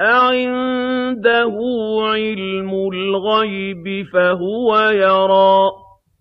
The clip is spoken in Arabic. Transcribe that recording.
أَعِندَهُ عِلْمُ الْغَيْبِ فَهُوَ يَرَىٰ